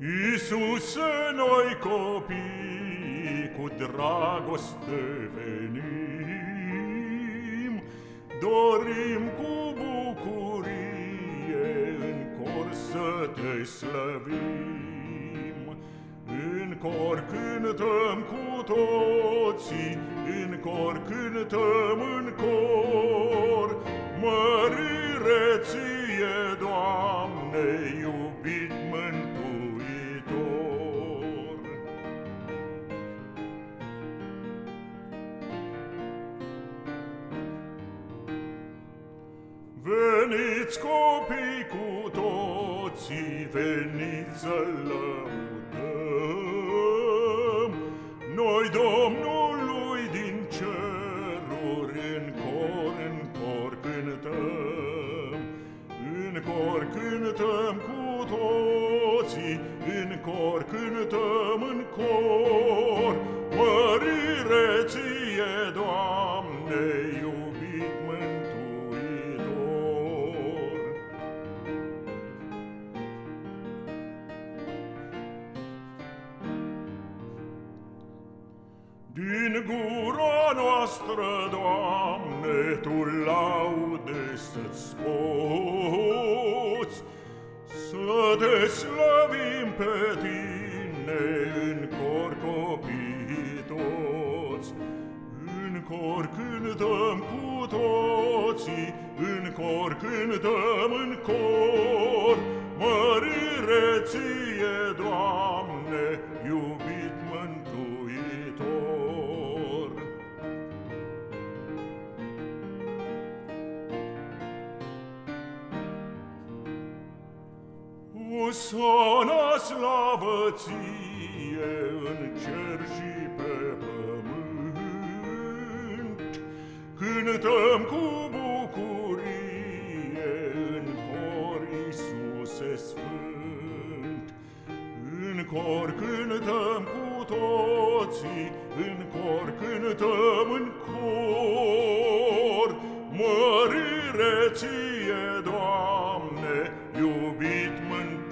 Iisuse, noi copii cu dragoste venim, dorim cu bucurie în cor să te slăvim. În cor cântăm cu toții, în cor cântăm în cor, mărire ție, Veniți copii cu toții, veniți să lăudăm, noi Domnului din ceruri în cor, în cor cântăm. În cor cântăm cu toții, în cor cântăm în cor, Din gura noastră, Doamne, Tu laude să-ți scoți, Să te slăvim pe Tine în cor copii toți. În cor cântăm cu toții, În cor cântăm în cor, Mărire ție, Doamne, iubire, O sona slavă ție în cer și pe pământ, Cântăm cu bucurie în cor Iisuse Sfânt. În cor cântăm cu toții, în cor cântăm în cor, Mărire ție, Doamne, iubit mânt.